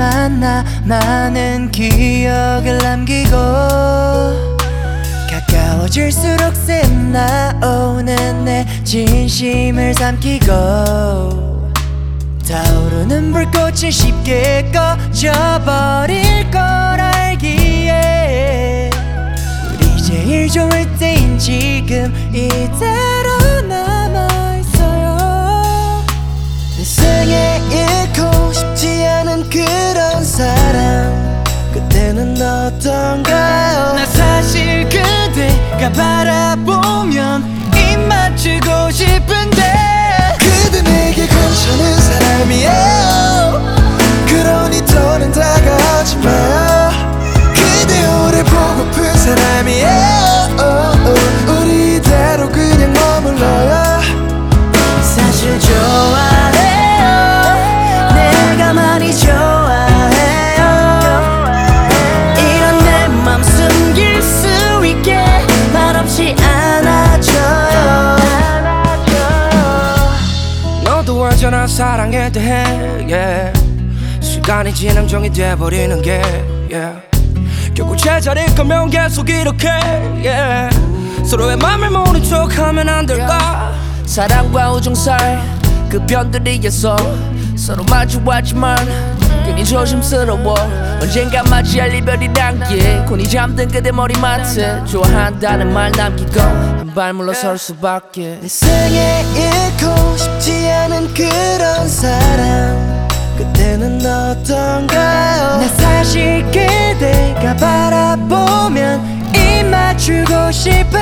만나 많은 기억을 남기고 가까워질수록 샘나오는 내 진심을 삼키고 타오르는 불꽃은 쉽게 꺼져버릴 걸 알기에 우리 제일 좋을 때인 지금 이대 그때는 어떤가요? 나 사실 그대가 바라보 언제나 사랑에 대해 yeah. 시간이 지나면 정이 돼버리는 게 yeah. 결국 제자리일 거면 계속 이렇게 yeah. 서로의 맘을 모른 척하면 안 될까 사랑과 우정살 그 변들이에서 서로 마주하지만 괜히 조심스러워 언젠가 맞이할 이별이란 게 곤히 잠든 그대 머리맡에 좋아한다는 말 남기고 한 발 물러설 수밖에 내 생에 잃고 않은 그런 사랑 그때는 어떤가요? 나 사실 그대가 바라보면 입 맞추고 싶은